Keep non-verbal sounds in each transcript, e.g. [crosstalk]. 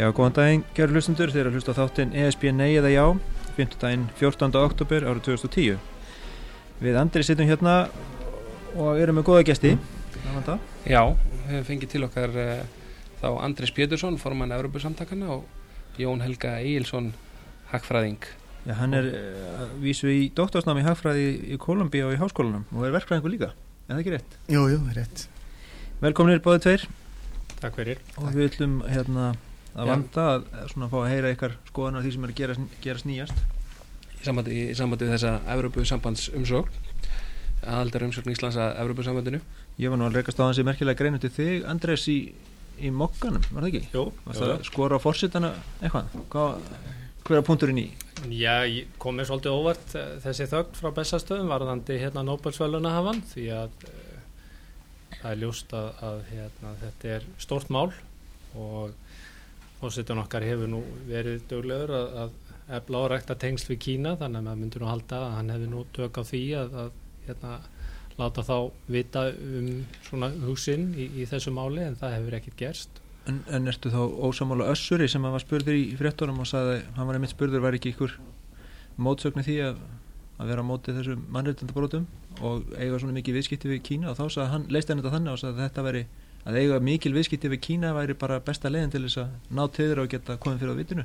Já, góðan daginn, gerur hlustundur, þeir eru að hlusta þáttinn ESB Nei eða Já, 5. daginn 14. oktober árið 2010. Við Andri sittum hérna og erum með góða gesti. Mm. Já, við hefum fengið til okkar uh, þá Andris Pétursson, formann Európusamtakana og Jón Helga Eilsson, hagfræðing. Já, hann er uh, vísu í doktorsnámi hagfræði í Kolumbíu og í háskólanum og er verkfræðingur líka, er það ekki rétt? Jú, jú, rétt. Velkominir báðið tveir. Takk fyrir. Og Takk. við ætlum hérna að Já. vanda að svona fá að heyra ykkar skoðanar því sem er að gera, gera sníjast í sambandi, í sambandi við þessa Európu sambandsumsókn aðaldar umsókn Íslands að Európu sambandinu Ég var nú að rekast á hans í merkilega greinu til þig Andrés í, í mokkanum, var það ekki? Jú, jú Skora á fórsitana eitthvað Hvað, hver er punkturinn í? Já, komið svolítið óvart eh, þessi þögn frá bestastöðum varðandi hérna Nobel-svöluna hafan því að uh, það er ljúst að, að hérna, þetta er stort mál og Fósitun okkar hefur nú verið döglegur að, að efla og rækta tengst við Kína þannig að maður myndur nú halda að hann hefur nú tök á því að, að hérna, láta þá vita um svona húsinn í, í þessu máli en það hefur ekkert gerst. En, en ertu þá ósamála össuri sem hann var spurður í fréttunum og sagði að hann var einmitt spurður var ekki ykkur mótsögni því að, að vera á móti þessu mannreitandabrótum og eiga svona mikið viðskipti við Kína og þá sagði hann, leist henni þetta þannig og sagði að þetta veri að eiga mikil viðskipti við Kína væri bara besta leginn til þess að ná til þeirra og geta komið fyrir á vitinu.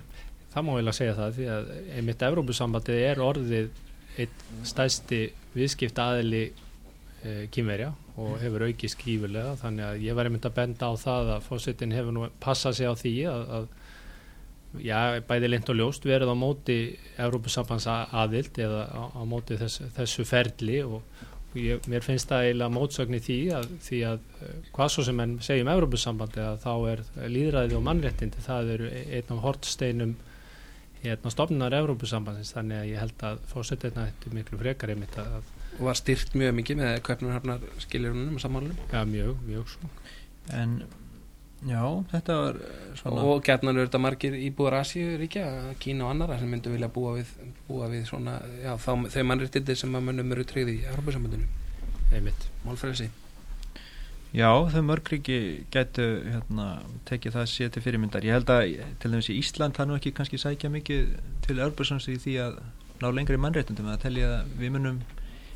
Það má vel að segja það því að einmitt Evrópusambandið er orðið einn stæsti viðskipt aðili e, kýmverja og hefur aukið skífulega þannig að ég var einmitt að benda á það að fósittin hefur nú passað sig á því að, að já, bæði lind og ljóst verið á móti Evrópusambands aðild eða á, á móti þess, þessu ferli og Ég, mér finnst það eiginlega mótsögn í því að, því að eh, hvað svo sem enn segjum Európusambandi að þá er líðræði og mannréttindi það eru einn af hortsteinum hérna stofnunar Európusambandins þannig að ég held að fórsetina þetta er miklu frekar einmitt að Og var styrt mjög mikið með köpnarharnar skiljurunum og samanlunum? Já, mjög, mjög svo En Já, þetta var svona Og gætnan eru þetta margir íbúðar Asíu ríkja, Kína og annara sem myndu vilja búa við, búa við svona, já, þá, þeim mannréttindir sem að mönnum eru tryggði í Europasambandinu Einmitt. Málfræðisi Já, þau mörgríki gætu hérna, tekið það sér til fyrirmyndar. Ég held að til dæmis í Ísland það nú ekki kannski sækja mikið til Europasambandinu því að ná lengri mannréttindum að telja að við munum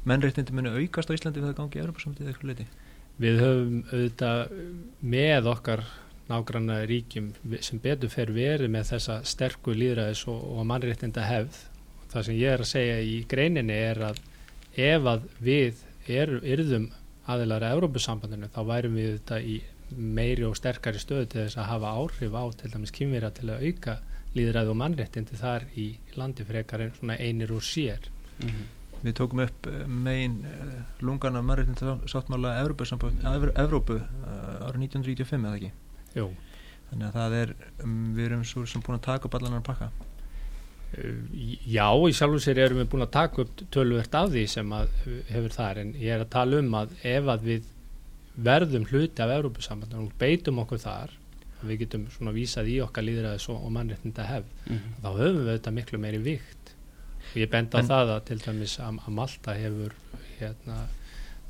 mannréttindum munu aukast á Íslandi við það gangi í Europasambandinu eitthvað leiti Við höfum auðvitað með okkar nágranna ríkjum sem betur fer verið með þessa sterku líðræðis og, og mannréttinda hefð. Það sem ég er að segja í greininni er að ef að við er, erðum aðilara Európusambandinu þá værum við þetta í meiri og sterkari stöðu til þess að hafa áhrif á til dæmis kynvera til að auka líðræði og mannréttindi þar í landi frekar en svona einir úr sér. Mm -hmm. Við tókum upp eh, megin eh, lungan af margirtinsáttmála Evrópu eh, árið 1995 eða ekki? Jú. Þannig að það er, um, við erum svo sem búin að taka upp allan að pakka. Já, í sjálf og sér erum við búin að taka upp tölvert af því sem hefur þar en ég er að tala um að ef að við verðum hluti af Evrópussamband og beitum okkur þar við getum svona vísað í okkar líðræðis og, og mannréttinda hefð mm -hmm. þá höfum við þetta miklu meiri vikt Ég benda á það að til dæmis að, að Malta hefur hérna,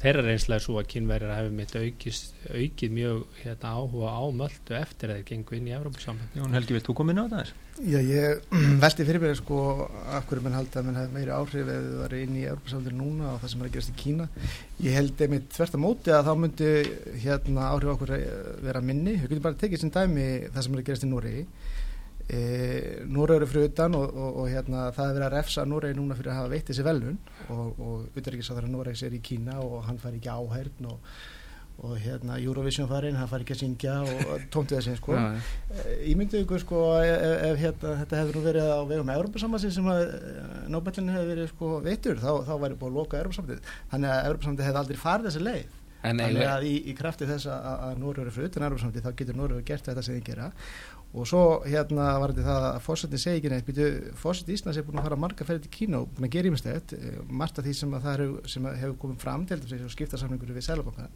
þeirra reynslega svo að kynverðir hefur mitt aukist, aukið mjög hérna, áhuga á Maltu eftir að þeir gengu inn í Európa-samband. Jón Helgi, vilt þú koma inn á það? Já, ég [clears throat] veldi fyrir mig sko af hverju mann haldi að mann hefði meiri áhrif ef þið var inn í Európa-sambandi núna og það sem er að gerast í Kína. Ég held einmitt þvert að móti að þá myndi hérna, áhrif okkur vera minni. Við getum bara tekið sem dæmi það sem er að gerast í Núri E, Núra eru fyrir utan og, og, og hérna, það er verið að refsa Núra núna fyrir að hafa veitt þessi velun og, og utryggisáður að Núra er í Kína og hann fær ekki áhærn og hérna Eurovision farinn, hann fær ekki að syngja og tómtu þessi sko. ja. Ég myndi ykkur sko ef, ef hérna, þetta hefur nú verið á vegum Európa-sambansin sem að eh, Nobelin hefur verið sko veitur þá, þá væri búin að loka Európa-sambansin þannig að Európa-sambansin hefði aldrei farið þessi leið Þannig að í, í krafti þess að, Núra eru fyrir utan Európa-sambansin þá getur Núra gert þetta sem þið gera og svo hérna var þetta það að fórsetin segi ekki neitt. Fórsetin Íslands er búin að fara marga ferði til Kína og búin að gera ímestegt eh, margt af því sem það er, sem hefur komið fram til þess að skipta samlingur við Sælabanka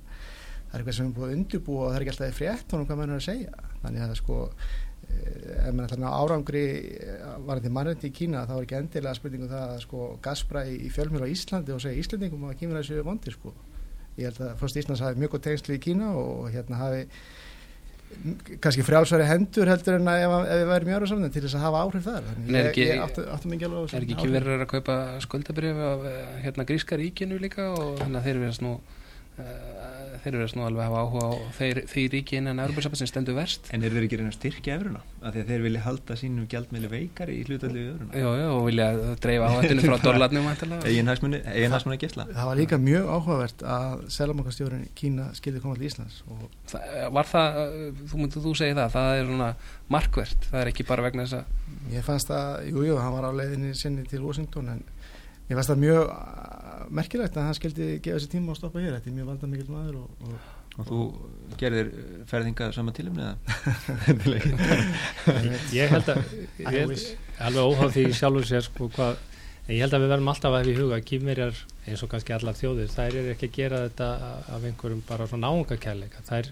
það er eitthvað sem er búin að undirbúa og það er ekki alltaf frétt honum hvað maður er að segja. Þannig að sko eh, ef maður ætlar að árangri eh, varandi mannrendi í Kína þá er ekki endilega spurningu um það að sko gaspra í, í fjölmjölu á Íslandi og segja Íslandingum að Kína kannski frjálsværi hendur heldur en að ef, ef við værum í Európa til þess að hafa áhrif þar. Þannig er ég, ekki- ég áttu, áttu mikið alveg á Er ekki verið að kaupa skuldabrif af eh, hérna gríska ríkinu líka og þannig að þeir verðast nú uh, þeir verðast nú alveg hafa áhuga á þeir, því ríki innan Európa sem stendur verst En þeir ekki að reyna að styrkja efruna? Af því að þeir vilja halda sínum gjaldmiðli veikari í hlutalli við efruna Já, já, og vilja dreifa áhættinu frá [laughs] dollarnum væntanlega. Egin hagsmunni, að gesla Það var líka mjög áhugavert að Selamakastjórun Kína skildi koma til Íslands og Það- Var það, uh, þú myndið þú segja það það er svona markvert, það er ekki bara vegna þess að ég fannst að, jú, jú, merkilegt að hann skildi gefa sér tíma og stoppa hér, þetta er mjög vandað mikill maður og, og Og þú gerðir ferðinga saman tilumni eða? [laughs] ég held að [laughs] ég alveg óháð því sjálfur sér sko hvað en ég held að við verðum alltaf að hafa í huga að kýmverjar eins og kannski allar þjóðir þær eru ekki að gera þetta af einhverjum bara svona náungakærleika. Þær,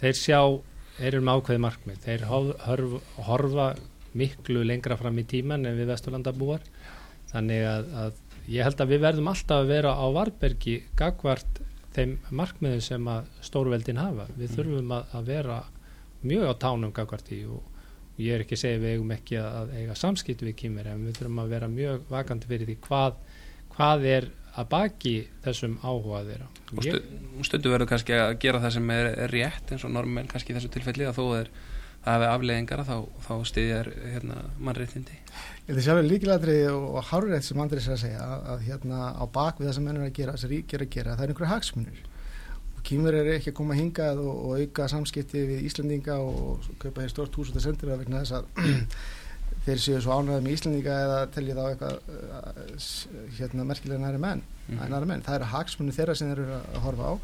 þeir sjá, þeir eru með ákveði markmið. Þeir horf, horfa miklu lengra fram í tíman en við vesturlandabúar. Þannig að, að ég held að við verðum alltaf að vera á varbergi gagvart þeim markmiðum sem að stórveldin hafa. Við þurfum að, að vera mjög á tánum gagvart í og ég er ekki að segja við eigum ekki að, eiga samskipt við kýmur en við þurfum að vera mjög vakandi fyrir því hvað, hvað er að baki þessum áhuga þeirra. Og stu, stundu verður kannski að gera það sem er, er rétt eins og normenn kannski í þessu tilfelli að þó er það hefði afleðingar þá, þá stiðjar hérna, mannréttindi Þetta er sjálfur líkilatri og hárreitt sem Andris er að segja að, að hérna á bak við það sem menn er að gera, þessi rík er að gera, það er einhverja hagsmunir og kýmur er ekki að koma hingað og, og auka samskipti við Íslandinga og kaupa hér stort hús út að sendir það vegna þess að [clears throat] þeir séu svo ánægðið með Íslandinga eða telja þá eitthvað s- hérna merkilega næri menn, Mhm. næri menn. það eru hagsmunir þeirra sem þeir eru að horfa á og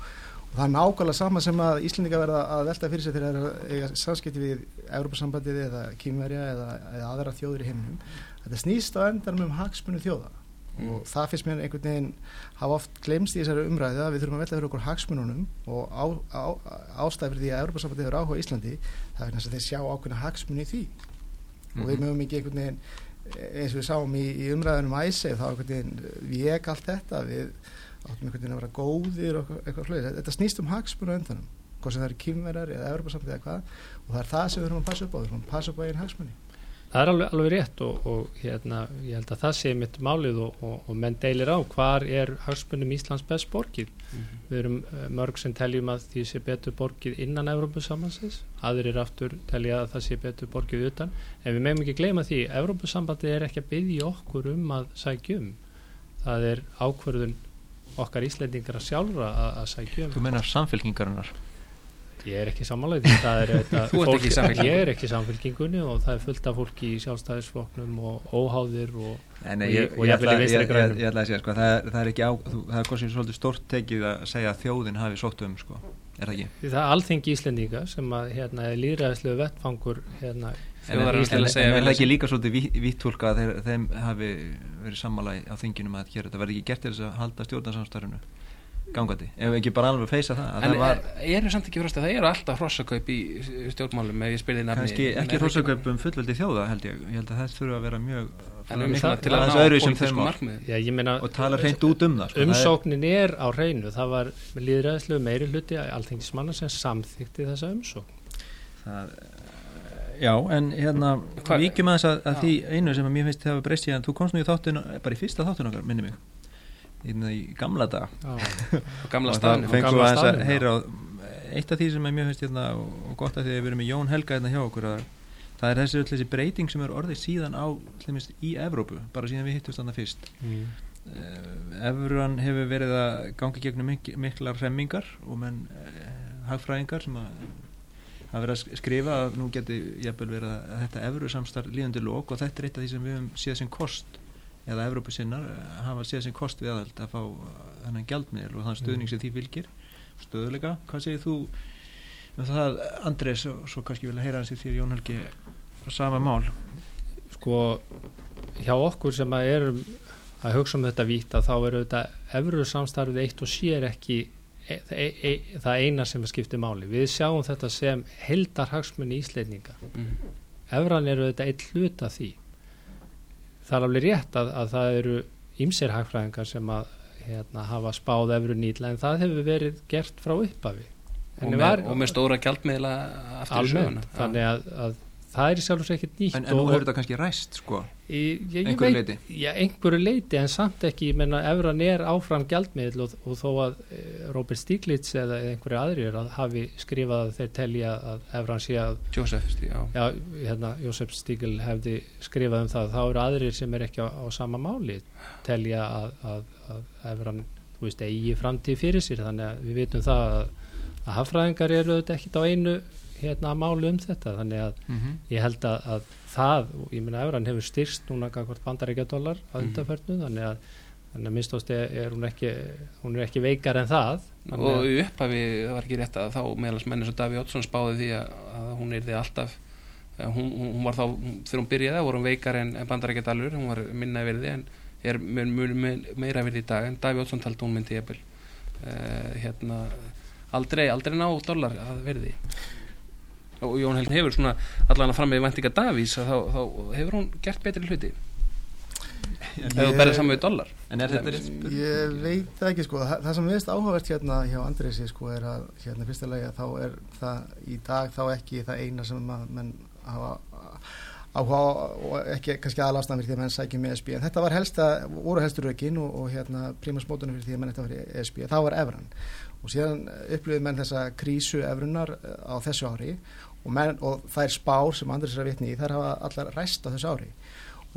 það er nákvæmlega sama sem að Íslandinga verða að velta fyrir sig eru að eiga samskipti við Európa-sambandið eða Kýmverja eða, eða aðra þjóður í heiminum þetta snýst á endanum um hagsmunu þjóða Mm. og það finnst mér einhvern veginn hafa oft glemst í þessari umræðu að við þurfum að velta fyrir okkur hagsmununum og á, á, ástæður því að Európa-sambandið hefur áhuga Íslandi það er þess að þeir sjá ákveðna hagsmuni í því og við Mhm. mögum ekki einhvern veginn eins og við sáum í, í umræðunum æsef þá einhvern veginn við allt þetta við áttum einhvern veginn að vera góðir og eitthvað, hlutið. Þetta snýst um hagsmunu á endanum hvort sem það eru kýmverjar eða Európa-sambandið eða hvað og það er það sem við þurfum að passa upp á við þurfum að passa upp á einn hagsmuni Það er alveg, alveg rétt og, og hérna, ég held að það sé mitt málið og, og, og menn deilir á hvar er hagsmunum Íslands best borgið. Mhm. Við erum eh, mörg sem teljum að því sé betur borgið innan Evrópussambansins, aðrir aftur telja að það sé betur borgið utan, en við meðum ekki gleyma því, Evrópusambandið er ekki að byggja okkur um að sækja um. Það er ákvörðun okkar Íslendingar að sjálfra að, sækja um. Þú menar samfélkingarinnar Ég er ekki er [laughs] samfylkingunni. Ég er ekki samfélkingunni og það er fullt af fólki í sjálfstæðisflokknum og óháðir og ég, ég, grænum. ég ætla að segja sko, það, það er ekki á, þú, það er kostið svolítið stórt tekið að segja að þjóðin hafi sótt um sko. er það ekki? það er alþengi Íslendinga sem að hérna líðræðislegu vettfangur hérna Þjóðar en, að er það ekki líka svolítið víttúlka að þeim hafi verið sammála á þinginum að gera þetta verði ekki gert til þess að halda stjórnarsamstarfinu gangandi, ef ekki bara alveg feysa það að En það var er, eru samt ekki fyrst að það eru alltaf hrossakaup í stjórnmálum ef ég spyrir nafni kannski ekki en- hrósakaupum fullveldi þjóða held ég, ég held að það þurfa að vera mjög En um það- til að ná um mál. markmiðum Já, meina og tala hreint út um það sko. Er- umsóknin er á hreinu það var líðræðislegu meiri hluti alþengismanna sem samþykti þessa umsókn það, já, en hérna Hvað- víkjum aðeins að, því einu sem að mér finnst það að breyst síðan, þú komst nú í þáttun bara í fyrsta þáttun okkar, minni mig. Hérna í gamla dag [laughs] gamla og staðinu það fengum gamla við aðeins að heyra á eitt af því sem mjög finnst hérna og og gott að því að við erum með Jón Helga hérna hjá okkur að það er þessi, þessi breyting sem er orðið síðan á hlumis, í Evrópu, bara síðan við hittumst þannig fyrst. Mm. Eh, Evran hefur verið að gangi gegnum mik miklar remmingar og menn uh, hagfræðingar sem að hafa verið að sk- skrifa að nú geti jafnvel verið að, að þetta Evru samstarf líðandi lók og þetta er eitt af því sem við höfum séð sem kost eða Evrópu sinnar eh, hafa séð sem kost við aðald að fá eh, þennan gjaldmiðl og þann stöðning sem því fylgir. Stöðuleika, hvað segir þú um það Andrés og svo kannski vilja heyra hans í þér Jón Helgi sama mál? Sko hjá okkur sem að erum að hugsa um þetta vítt að þá eru þetta efru samstarfið eitt og sér ekki e, e, það eina sem skiptir máli. Við sjáum þetta sem heldar hagsmunni íslendinga. Mhm. Evran eru þetta eitt hlut af því. Það er alveg rétt að, að það eru ýmsir hagfræðingar sem að hérna, hafa spáð efru nýtla en það hefur verið gert frá upphafi. Og og með stóra gjaldmiðla aftur í söguna. Þannig að, að það er í sjálf og sér ekkert nýtt En, en nú hefur þetta kannski ræst sko Í, ég, ég Einhverju leyti. Já, einhverju leiti en samt ekki, ég menna Evran er áfram gjaldmiðl og, og þó að eh, Robert Stiglitz eða einhverju aðrir að hafi skrifað að þeir telja að Evran sé að, Joseph, já, hérna Jósef Stigl hefði skrifað um það, þá eru aðrir sem er ekki á, á sama máli telja að, að, að Evran, þú veist, eigi framtíð fyrir sér, þannig að við vitum það að, að hafræðingar eru auðvitað ekkit á einu hérna máli um þetta, þannig að mm -hmm. ég held að, að það, ég meina Evran hefur styrst núna hvort bandarækja dólar að Mhm. undarförnu þannig að þannig að minnst er hún ekki hún er ekki veikar en það og að, upphafi, það var ekki rétt að þá meðalans menn eins og Daví Oddsson spáði því að, að hún er því alltaf að hún, hún, var þá, þegar hún byrjaði voru hún veikar en, en bandarækjadalur hún var minna virði en er mun, mun, mun, meira virði í dag en Daví Oddsson taldi hún myndi jafnvel uh, hérna aldrei, aldrei ná dólar að virði og Jón Helgin hefur svona allan að fram með væntinga Davís að þá, þá hefur hún gert betri hluti? Ef þú berðið saman við dólar En er þetta rétt spurning? Ég veit það ekki sko, það, það sem viðst áhugavert hérna hjá Andresi sko er að hérna í fyrsta lagi að þá er það í dag þá ekki það eina sem að menn hafa áhuga og ekki kannski aðalastna fyrir því að menn sækjum með ESB en þetta var helsta, voru helstu rökin og, og hérna prímasmótunum fyrir því að menn þetta var ESB það var Evran og síðan upplöfuð menn þessa krísu Evrunar á þessu ári. Og, menn, og þær spár sem Andresi er að vitni í þær hafa allar ræst á þessu ári.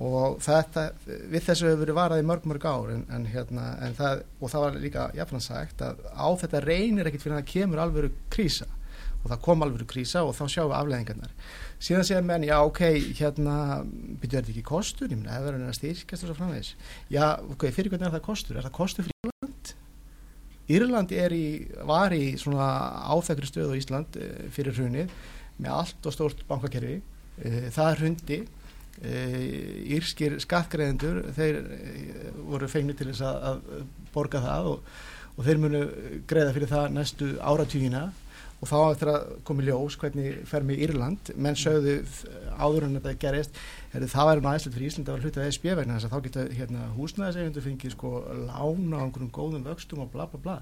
Og þetta, við þessu hefur verið varað í mörg mörg ár en, en hérna, en það, og það var líka jafnfram sagt að á þetta reynir ekkit fyrir að það kemur alvöru krísa. Og það kom alvöru krísa og þá sjáum við afleðingarnar síðan segja menn, já ok hérna, byrjuð þetta ekki kostur? Ég meina, ef það er að styrkjast og svo framvegis. Já, ok, fyrir hvernig er það kostur? Er það kostur fyrir Írland? Var í svona áþekri stöðu á Ísland eh, fyrir hrunið með allt og stórt bankakerfi Eh, það hrundi uh, írskir skattgreðendur þeir voru fengni til þess að borga það og, og þeir munu greiða fyrir það næstu áratugina og þá eftir að komi ljós hvernig fer með Írland menn sögðu áður en þetta gerist er það væri næstilegt fyrir Ísland að vera hluta ESB vegna þess að þá geta hérna, húsnæðiseigundur fengið sko lána á einhverjum góðum vöxtum og bla bla bla.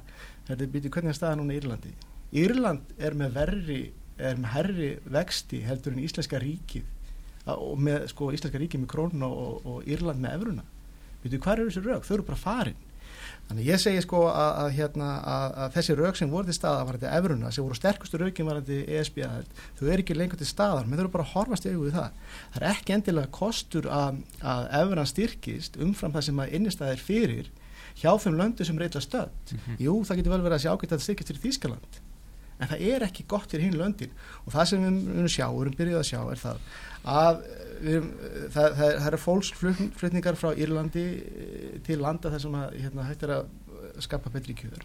Þetta býti hvernig er staða núna Írlandi? Írland er með verri er með herri vexti heldur en Íslenska ríkið og með sko Íslenska ríkið með krónuna og, og Írland með efruna veitu hvað eru þessi rauk, þau eru bara farin þannig ég segi sko að, að, hérna, að, að þessi rauk sem voru til staða var þetta efruna sem voru sterkustu raukin var þetta ESB þau eru ekki lengur til staðar. Menn þau eru bara að horfast í auðvið það. Það er ekki endilega kostur að, að efran styrkist umfram það sem að innistæðir fyrir hjá þeim löndu sem reyla stöld jú það getur vel verið að sjá geta að styrkist fyrir Þýskaland en það er ekki gott fyrir hinn löndin. Og það sem við munum sjá, við erum byrjuð að sjá er það að við, það, það, það eru fólksflutningar frá Írlandi til landa þar sem að hérna, hægt er að skapa betri kjöður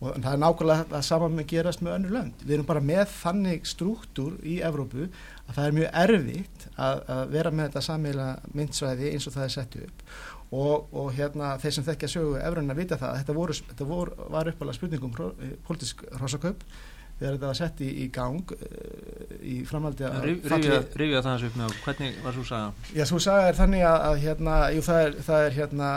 og það er nákvæmlega það saman með gerast með önnur lönd. Við erum bara með þannig struktúr í Evrópu að það er mjög erfitt að, að vera með þetta sammeila myndsvæði eins og það er sett upp. Og, og hérna þeir sem þekkja sögu Evróna vita það að þetta, voru, þetta voru, var uppalega spurningum politísk hrossakaup þegar þetta var sett í, í gang uh, í framhaldi að Rifja það þessu upp með hvernig var svo saga? Já, svo saga er þannig að, að hérna, jú, það, er, það er hérna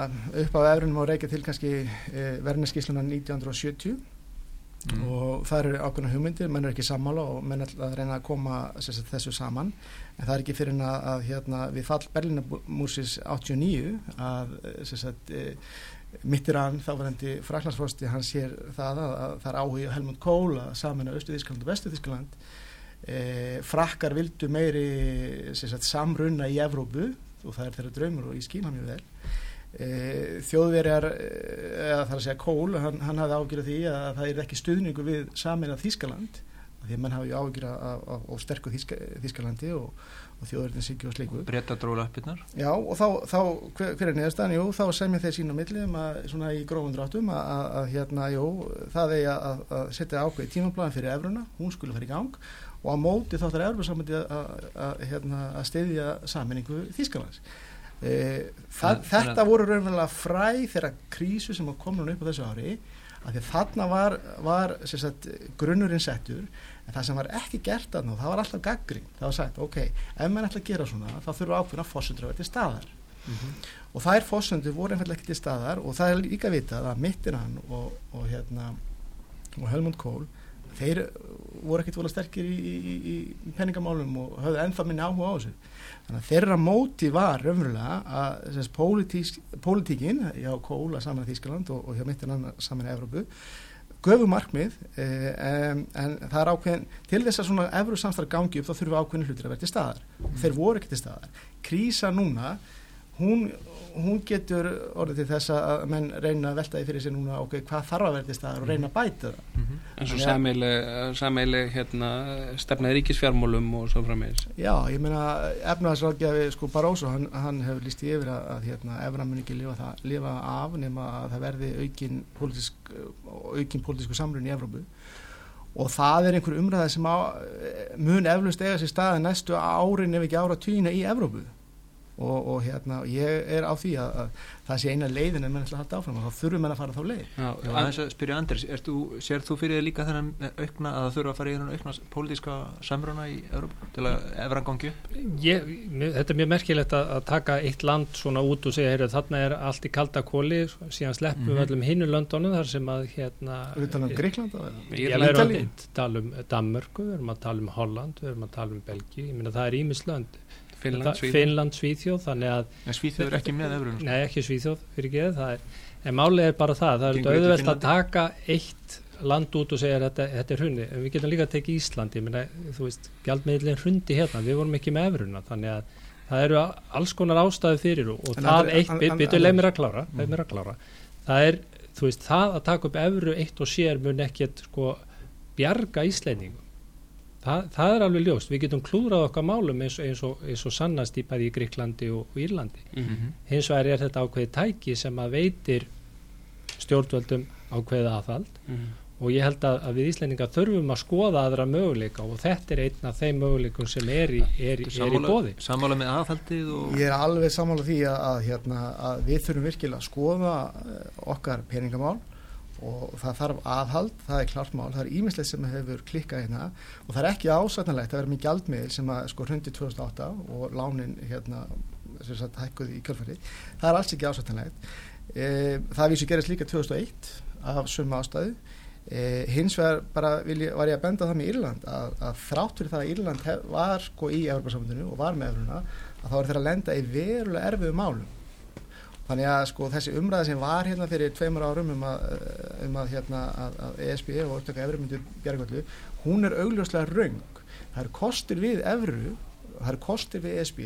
upp á efrunum á reykja til kannski eh, verðinskísluna 1970 mm. og það eru ákveðna hugmyndir, menn er ekki sammála og menn er að reyna að koma sagt, þessu saman en það er ekki fyrir að, að hérna, við fall Berlínamúrsis 89 að sagt, eh, Mitterrand, þáverandi Fraklandsfrosti, hann sér það að, að það er áhuga Helmut Kohl að samina Östu-Þískland og Vestu-Þískland e, frakkar vildu meiri sagt, samrunna í Evrópu og það er þeirra draumur og ég skýna mjög vel. E, þjóðverjar eða þar að segja Kohl, hann, hann hafði ágjörð því að það er ekki stuðningu við samina Þískaland því að mann hafi ágjörð á sterku Þíska, Þískalandi og og þjóðurinn sikki og sliku breyta dróla uppirnar já og þá, þá hver, hver er neðastan, jú, þá semja þeir sín á millum að svona í grófum dráttum að, að, að hérna, jú, það er að, að setja ákveði tímaplan fyrir efruna hún skulle fara í gang og á móti þá þarf efrusamöndi að hérna, stiðja saminningu Þískalands e, það, þetta voru raunverulega fræ þeirra krísu sem kom núna upp á þessu ári að því þarna var, var sagt, grunnurinn settur en það sem var ekki gert að nú, það var alltaf gaggrín það var sagt, ok, ef mann ætla að gera svona þá þurfa ákveðna fósundur að vera til staðar. Mm -hmm. og þær fósundur voru einfallega ekki til staðar og það er líka vitað að mittir hann og, og hérna og Helmut Kohl þeir voru ekkert volið sterkir í, í, í, í penningamálum og höfðu ennþá minni áhuga á þessu þannig að þeirra móti var raunverulega að þessi pólitíkin já, Kóla saman að Þískland og, og hjá mittin saman að Evrópu göfu markmið eh, en, en það er ákveðin til þess að svona Evru samstarf gangi upp þá þurfum ákveðin hlutir að vera til staðar mm. þeir voru ekki til staðar krísa núna hún, hún getur orðið til þess að menn reyna að velta því fyrir sig núna ok, hvað þarf að verða til staðar og reyna að bæta það. Mm -hmm. En svo sameileg hérna, stefnaði ríkisfjármólum og svo frammeins Já, ég meina efnaðsráðgjafi sko Baróso, hann, hann hefur líst í yfir að, að hérna, efra mun ekki lifa, það, lifa af nema að það verði aukin politísk, aukin politísku samrun í Evrópu. Og það er einhver umræða sem á, mun eflust eiga sér staði næstu árin ef ekki ára týna í Evrópu og, og hérna, ég er á því að, að það sé eina leiðin en menn ætla að halda áfram og þá þurfum menn að fara þá leið Já, já aðeins að spyrja Anders, þú, sér þú fyrir þig líka þennan aukna að það þurfa að fara í þennan aukna pólitíska samruna í Európa til að efra gangi upp? Ég, þetta er mjög merkilegt að, að taka eitt land svona út og segja, heyrðu, þarna er allt í kalda kóli, síðan sleppum við mm -hmm. öllum hinnu löndunum þar sem að hérna Við talum um Gríkland? Ég verðum að tala um Danmörku, við verðum að tala um Holland, við verðum að tala um Belgi, ég minna það er ímislönd Finnland, Svíþjóð. Finnland, Svíþjóð að, Svíþjóð er ekki með öfrun Nei, ekki Svíþjóð fyrir geð en málið er bara það, það er auðvelt að taka eitt land út og segja þetta, þetta er hrundi, en við getum líka að tekja Íslandi menna, þú veist, gjaldmiðlinn hrundi hérna við vorum ekki með öfruna, þannig að það eru alls konar ástæði fyrir og, og það eitt, bitur leið mér að klára leið mér að klára, það er þú veist, það að taka upp öfru eitt og sér mun ekki sko bjarga Íslendingum það, það er alveg ljóst, við getum klúrað okkar málum eins, eins, og, eins og sannast í bæði í Gríklandi og, og Írlandi. Mm -hmm. hins vegar er þetta ákveði tæki sem að veitir stjórnvöldum ákveði aðfald mm -hmm. og ég held að, að við Íslendinga þurfum að skoða aðra möguleika og þetta er einn af þeim möguleikum sem er í, er, er sammála, í bóði Samála með aðfaldið og... Ég er alveg samála því að, að, hérna, að við þurfum virkilega að skoða eh, okkar peningamál og það þarf aðhald, það er klart mál það er ímislegt sem hefur klikkað hérna. Og það er ekki ásættanlegt að vera með gjaldmiðl sem að sko hundi 2008 og lánin hérna sem sagt hækkuði í kjölfæri það er alls ekki ásættanlegt. E, það vísu gerist líka 2001 af summa ástæðu. E, hins vegar bara ég, var ég að benda það með Írland að, að þrátt fyrir það að Írland hef, var sko í Európa-samfundinu og var með Európa að þá er þeirra að lenda í verulega erfiðu málum Þannig að sko þessi umræða sem var hérna fyrir tveimur árum um að, um að, hérna, að, að ESB og upptöka efrimyndu björgvöldu, hún er augljóslega raung. Það eru kostir við efru, það eru kostir við ESB,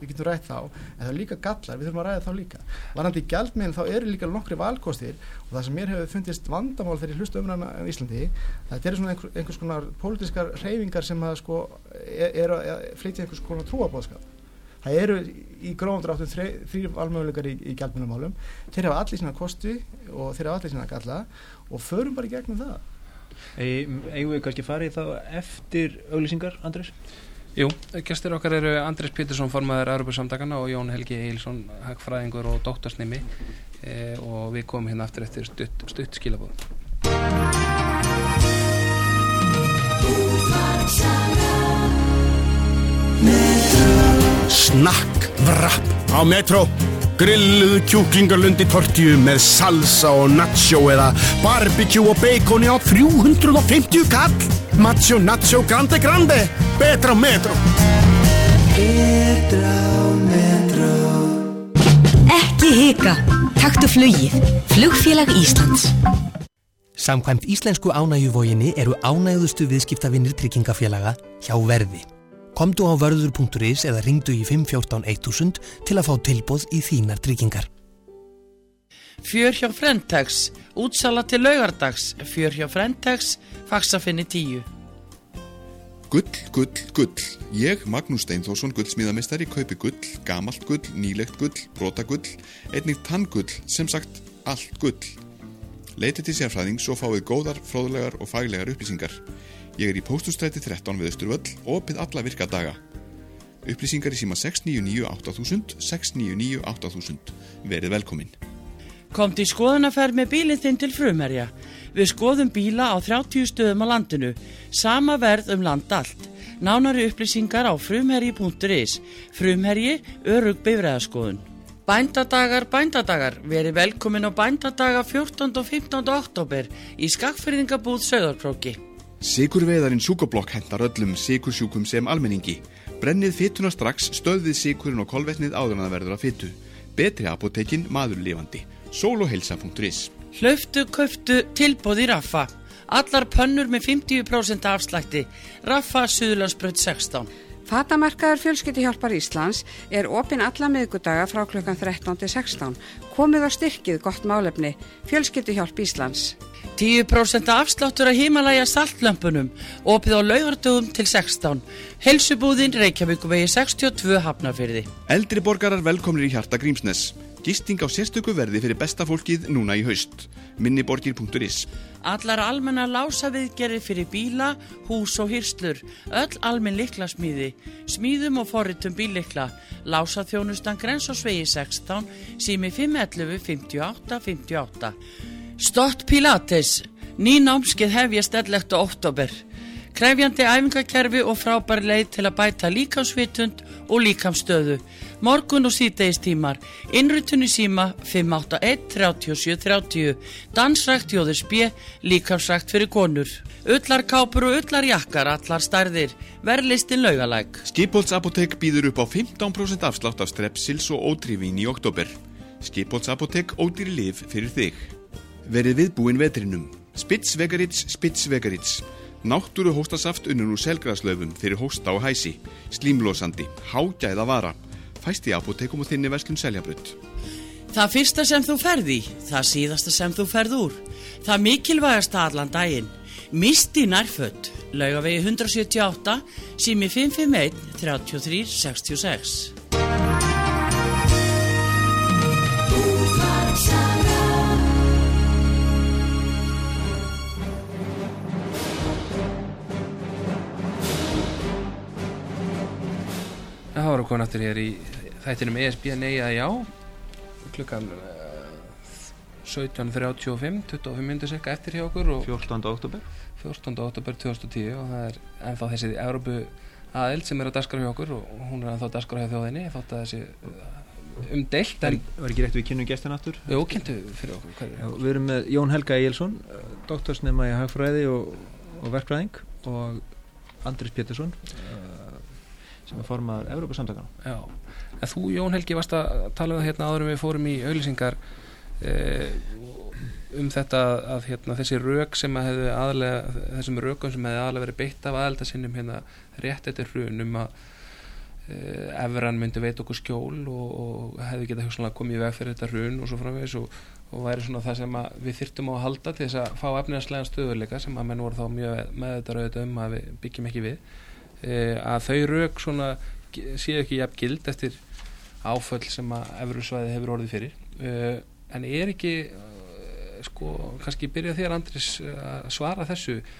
við getum rætt þá, en það er líka gallar, við þurfum að ræða þá líka. Varandi í gjaldmiðin þá eru líka nokkri valkostir og það sem mér hefur fundist vandamál þegar ég hlusta umræðana í Íslandi, það eru svona einhver, einhvers konar pólitískar reyfingar sem að sko er, er að flytja einhvers konar trúabóðskap það eru í gróðandráttum þrýr valmöguleikar í, í gældmunumálum þeir hafa allir sína kosti og þeir hafa allir sína galla og förum bara í gegnum það. Eigum við kannski farið þá eftir auglýsingar, Andrés? Jú, gæstir okkar eru Andrés Pétursson formaður Arubur-samtakana og Jón Helgi Eilsson hagfræðingur og dóttarsnimi e, og við komum hérna aftur eftir stutt, stutt skilabóð Snakk, vrapp á metro. Grilluðu kjúklingarlundi tortju með salsa og nacho eða barbecue og baconi á 350 kall. Macho, nacho, grande, grande Betra metro. Betra metro. Ekki hika. Taktu flugið. Flugfélag Íslands. Samkvæmt íslensku ánægjuvóginni eru ánægðustu viðskiptavinnir tryggingafélaga hjá verði Komdu á vörður.is eða ringdu í 514 1000 til að fá tilbóð í þínar tryggingar. Fjör hjá Frentex, útsala til laugardags, fjör hjá Frentex, faksafinni 10. Gull, gull, gull. Ég, Magnús Steinforsson, gullsmíðamestari, kaupi gull, gamalt gull, nýlegt gull, brotagull, einnig tangull, sem sagt allt gull. Leitið til sérfræðings og fáið góðar, fróðlegar og faglegar upplýsingar. Ég er í póstustræti 13 við Östurvöll og opið alla virka daga. Upplýsingar í síma 6998000, 6998000. Verið velkomin. Komt í skoðanaferð með bílinn þinn til frumherja. Við skoðum bíla á 30 stöðum á landinu. Sama verð um land allt. Nánari upplýsingar á frumherji.is. Frumherji, örug beifræðaskoðun. Bændadagar, bændadagar. Verið velkomin á bændadaga 14. og 15. oktober í skakfyrðingabúð Söðarkróki. Sigurveðarinn Sjúkoblokk hendar öllum sigursjúkum sem almenningi. Brennið fytuna strax, stöðið sigurinn og kolvetnið áður en það verður að fytu. Betri apotekin maður lifandi. Sóloheilsa.is Hlauftu, köftu, tilbúð í Raffa. Allar pönnur með 50% afslætti. Raffa Suðlandsbröð 16. Fatamarkaður fjölskyttihjálpar Íslands er opinn alla miðgudaga frá klukkan 13 til 16. Komið á styrkið gott málefni. Fjölskyttihjálp Íslands. 10% afsláttur að himalæja saltlömpunum. Opið á laugardögum til 16. Helsubúðin Reykjavíkuvegi 62 Hafnarfyrði. Eldri borgarar velkomnir í hjarta Grímsnes. Gisting á sérstöku verði fyrir besta fólkið núna í haust. Minniborgir.is Allar almenna lásaviðgerði fyrir bíla, hús og hýrslur, öll almenn liklasmíði, smíðum og forritum bílikla, lásaþjónustan Grens og Svegi 16, sími 511 58 58. Stott Pilates, ný námskeið hefjast 11. oktober. Krefjandi æfingakerfi og frábær leið til að bæta líkamsvitund og líkamstöðu. Morgun og síðdegistímar. Innrutunni síma 581 37 30. Dansrækt jóður spje, líkamsrækt fyrir konur. Ullarkápur og ullarjakkar, allar stærðir. Verðlistin laugalæk. Skipholts apotek býður upp á 15% afslátt af strepsils og ótrífin í oktober. Skipholts apotek ódýri lif fyrir þig. Verið viðbúin vetrinum. Spitsvegarits, spitsvegarits. Náttúru hóstasaft unnum úr selgraðslaufum fyrir hósta og hæsi. Slímlósandi, hágæða vara. Fæst í apotekum og þinni verslun seljabrödd. Það fyrsta sem þú ferði, það síðasta sem þú ferð úr. Það mikilvægasta allan daginn. Misti nærfött, laugavegi 178, sími 551 33 66. Það voru komin aftur hér í þættinum ESB neyja já klukkan uh, 17.35 25 minnir cirka eftir hjá okkur og 14. oktober 14. oktober 2010 og það er ennþá þessi Európu aðild sem er að daskra hjá okkur og hún er ennþá að daskra hjá þjóðinni þótt að þessi umdeilt Var, en var ekki rétt við kynum gestin aftur? Jó, kynntu fyrir okkur Já, við erum með Jón Helga Egilson doktorsnema í hagfræði og, og verkfræðing og Andris Pétursson uh, sem er formaður Evrópa-samtakana Já, en þú Jón Helgi varst að tala um það hérna áður en við fórum í auðlýsingar eh, um þetta að hérna, þessi rauk sem að hefði aðalega þessum raukum sem hefði aðalega verið beitt af aðelda hérna rétt eftir hrun um að eh, Evran myndi veit okkur skjól og, og hefði getað hugsanlega komið í veg fyrir þetta hrun og svo framvegis og, og væri svona það sem við þyrftum á að halda til þess að fá efniðarslega stöðuleika sem að menn voru þá mjög með þetta rauðið um að við byggjum ekki við. Eh, að þau rauk svona séu ekki jafn gild eftir áföll sem að Evrusvæði hefur orðið fyrir. Uh, en er ekki uh, sko, kannski byrja þér Andris uh, að svara þessu uh,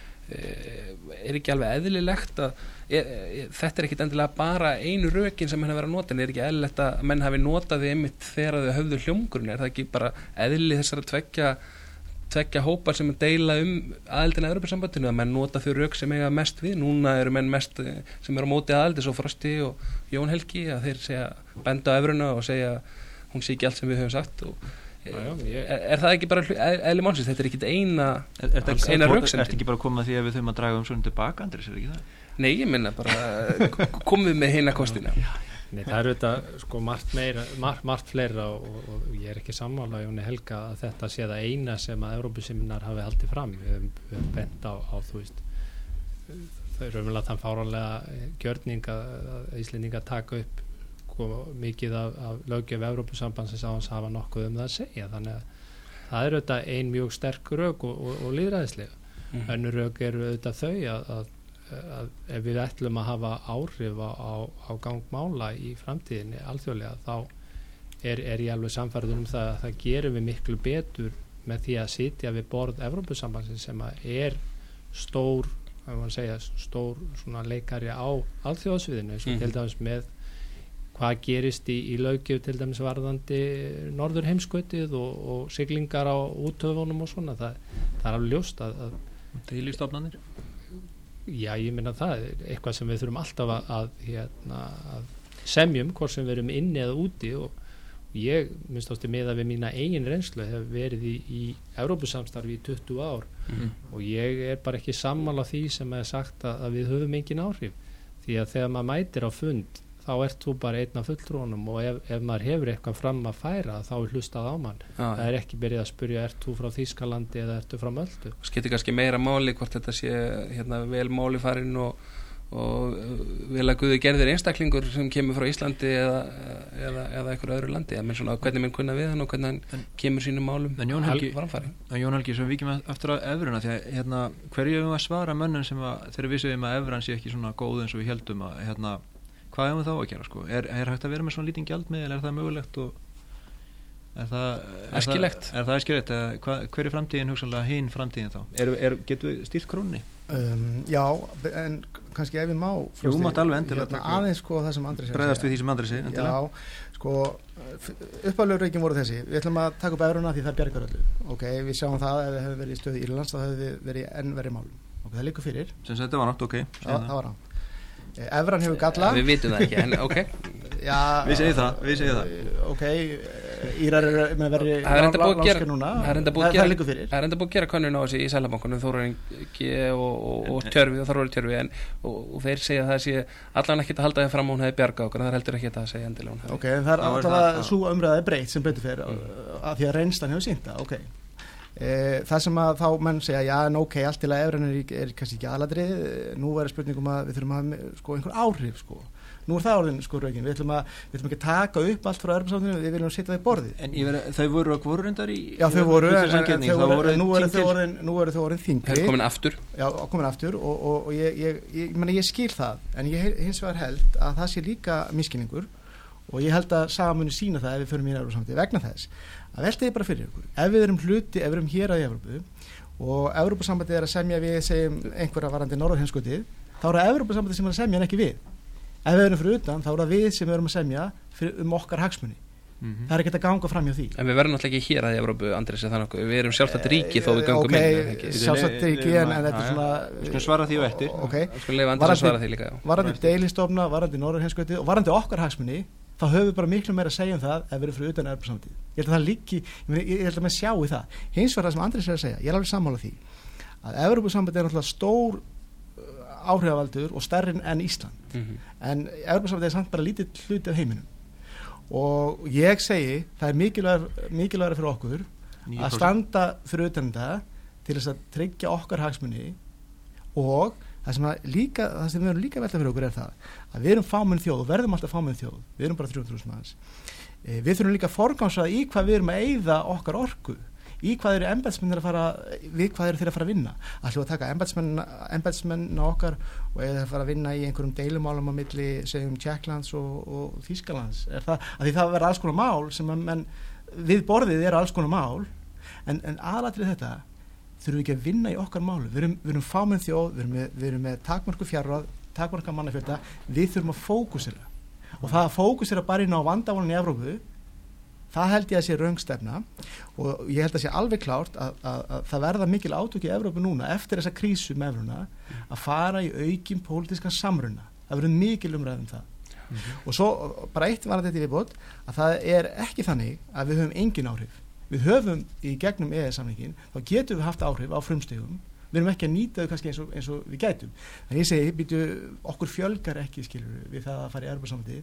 er ekki alveg eðlilegt að er, er, þetta er ekkit endilega bara einu rökin sem menn hafa verið að nota en er ekki eðlilegt að menn hafi notað þið einmitt þegar þau höfðu hljómgrunni? Er það ekki bara eðli þessar að tvekja tvekja hópar sem deila um aðeldina Europasambandinu að menn nota þau rauk sem eiga mest við, núna eru menn mest eh, sem eru á móti aðeldi, svo Frosti og Jón Helgi, að þeir segja benda á Evruna og segja hún sé ekki allt sem við höfum sagt og Já, já, ég- er, er það ekki bara eð- eðli málsins, þetta er ekki eina Er þetta ekki, eina er, er röksemdin? ekki bara að koma að því að við þurfum að draga um svona tilbaka Andris, er ekki það? Nei, ég minna bara [laughs] komum við með heina kostina Nei, það eru þetta sko margt meira, margt, margt fleira og, og, og ég er ekki sammála Jóni Helga að þetta sé það eina sem að Európusiminar hafi haldið fram. Við höfum, höfum bent á, á þú veist þau eru umlega þann fáranlega gjörning að, Íslendinga taka upp sko, mikið af, af lögjöf Európusambandsins á hans hafa nokkuð um það að segja. Þannig að það eru þetta ein mjög sterk rauk og, og, og líðræðislega Mhm. önnur rauk eru auðvitað þau að, að, að ef við ætlum að hafa áhrif á, á, á gangmála í framtíðinni alþjóðlega þá er, er ég alveg samfærður um það að það gerum við miklu betur með því að sitja við borð Evrópusambansin sem að er stór, segja, stór leikari á alþjóðsviðinu eins og Mhm. til dæmis með hvað gerist í, í löggjöf til dæmis varðandi norður heimskautið og, og siglingar á útöfunum og svona það, það er alveg ljóst að, að Deilistofnanir Já, ég minna það er eitthvað sem við þurfum alltaf að, að, hérna, að semjum hvort sem við erum inni eða úti og, ég minnst ástu með að við mína eigin reynslu hef verið í, í Evrópusamstarfi í 20 ár Mhm. og ég er bara ekki sammála því sem er sagt að, að við höfum engin áhrif því að þegar maður mætir á fund þá ert þú bara einn af fulltrúanum og ef, ef maður hefur eitthvað fram að færa þá er hlustað á mann. Já, það er ekki byrjað að spurja ert þú frá Þýskalandi eða ertu frá Möldu skiptir kannski meira máli hvort þetta sé hérna, vel máli farin og, og uh, vel að guði gerðir einstaklingur sem kemur frá Íslandi eða, eða, eða einhverju öðru landi. Menn svona, hvernig menn kunna við hann og hvernig hann kemur sínum málum. En Jón Helgi, en Helgi svo vikið með aftur á efruna því að hérna, hverju hefum við að svara mönnum sem að þegar við segjum að efran sé ekki svona góð eins og við heldum að hérna, hvað hefum við þá að gera sko? er, er hægt að vera með svona lítinn gjaldmiðil, er það mögulegt og er það er Æskilegt. það, er það æskilegt? Hvað, hver er framtíðin hugsanlega hinn framtíðin þá? Er, er, getum við stýrt krónni? Um, já, en kannski ef við má Jú, mátt alveg endilega hérna, aðeins sko það sem Andri bregðast við því sem andri. Já, sko uppalögur reikin voru þessi. Við ætlum að taka upp evruna því það bjargar öllu. Ok, við sjáum það ef við hefum verið í stöðu Írlands þá hefum við verið í enn verið málum. Ok, það liggur fyrir, sem sagt þetta var nátt, ok. Það, það var hann Evran hefur galla við vitum það ekki, en ok. [laughs] Já, Við segjum það, við segjum það. uh, Ok, Írar eru með verið það er enda búið að lánskjör gera núna. það er enda búið það, að það gera liggur fyrir. það er enda búið að gera könnun á þessi í Sælabankunum Þórarin G og, og, og Tjörfi og Þórarin Tjörfi en, og, og þeir segja að það sé allan ekkert að halda þeim fram að hún hefði bjarga okkur en það er heldur ekkert að segja endilega Ok, það er er alltaf það- að umræða er breytt sem betur fyrir Mm. að því að reynslan hefur sínt það, ok Það sem að þá menn segja já, en ok, allt til að efran er, er kannski ekki aðladrið, nú er spurningum að við þurfum að hafa, sko, einhver áhrif sko. nú er það orðin, sko, raukin, við ætlum, að, við ætlum ekki að taka upp allt frá erfnsáttinu, við viljum setja það í borðið. En ég veri, þau voru að voru reyndar í Já, þau voru, en, nú eru þau orðin, nú eru þau orðin þingri er komin aftur? Já, komin aftur og, og, og ég, ég, ég, meni, ég skil það. En ég hins vegar held að það sé líka miskinningur og ég held að saman muni sína það ef við förum í Európa vegna þess að velta þið bara fyrir ykkur ef við erum hluti, ef við erum hér að Európu og Európa er að semja við segjum einhverja varandi norðurhenskutið þá er það Európa sem er að semja en ekki við ef við erum fyrir utan þá er það við sem erum að semja fyrir, um okkar hagsmunni Mhm. það er ekki að ganga fram hjá því en við verðum náttúrulega ekki hér að í Evrópu Andris við erum sjálfstætt ríki þó við Eh, göngum ok, inn eða ekki? sjálfsagt ekki en, en þetta er svona Við skulum svara því á eftir. ok, Við skulum leifa Andris að Varðandi- svara því líka já. varandi deilistofna, varandi norðurhenskvötið og varandi okkar hagsmunni þá höfum við bara miklu meira að segja um það við erum fyrir utan Evropasamtið. Ég held að það líki ég, held að maður sjá í það. Hins vegar það sem Andris er að segja, ég er alveg sammála því að Evropasamtið er náttúrulega stór uh, áhrifavaldur og stærri enn Ísland Mhm. en Evropasamtið er samt bara lítið hluti af heiminum og ég segi það er mikilvægur, fyrir okkur 9%. að standa fyrir utan þetta til þess að tryggja okkar hagsmunni og það sem, líka, það sem við erum líka velta fyrir okkur er það að við erum fámenn þjóð og verðum alltaf fámenn þjóð. Við erum bara 300.000 manns. E, við þurfum líka að forgámsa í hvað við erum að eyða okkar orku í hvað eru embætsmennir að fara við hvað eru þeir að fara að vinna. Ætlum við að taka embætsmennina okkar og eða að fara að vinna í einhverjum deilumálum á milli, segjum Tjekklands og, og Þýskalands. Er það, að því það verður alls konar mál sem að menn við borðið eru alls konar mál en, en aðlatrið þetta þurfum við ekki að vinna í okkar málu við erum, erum fámenn þjóð, við erum við erum með takmörku fjarrað, takmörka mannafjölda. Við þurfum að fókusera. Og það að fókusera bara inn á vandavólan í Evrópu það held ég að sé raungstefna og ég held að sé alveg klárt að, að, að það verða mikil átök í Evrópu núna eftir þessa krísu með Evruna að fara í aukin pólitískan samruna. Það verður mikil umræðum það. Og svo bara eitt var þetta í viðbót að það er ekki þannig að við höfum engin áhrif við höfum í gegnum EES-samningin þá getum við haft áhrif á frumstegum við erum ekki að nýta þau kannski eins og, eins og við gætum. En ég segi, býtu, okkur fjölgar ekki skilur við það að fara í erfarsamöndi